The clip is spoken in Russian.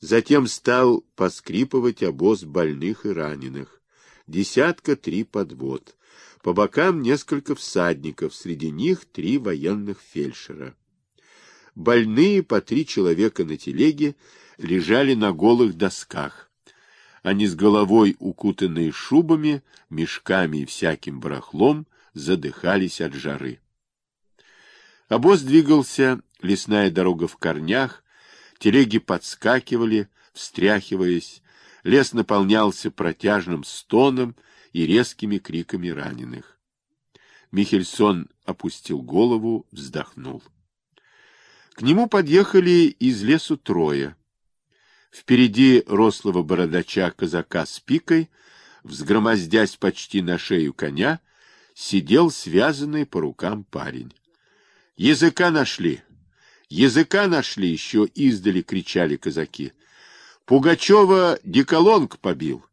Затем стал поскрипывать обоз больных и раненых. Десятка три подвод. По бокам несколько всадников, среди них три военных фельдшера. Больные по три человека на телеге лежали на голых досках. Они с головой, укутанные шубами, мешками и всяким барахлом, задыхались от жары. Обоз двигался, лесная дорога в корнях, телеги подскакивали, встряхиваясь, лес наполнялся протяжным стоном и резкими криками раненых. Михельсон опустил голову, вздохнул. К нему подъехали из лесу трое. Впереди рослого бородача-казака с пикой, взгромоздясь почти на шею коня, сидел связанный по рукам парень. Языка нашли! Языка нашли! Еще издали кричали казаки. Пугачева диколонг побил.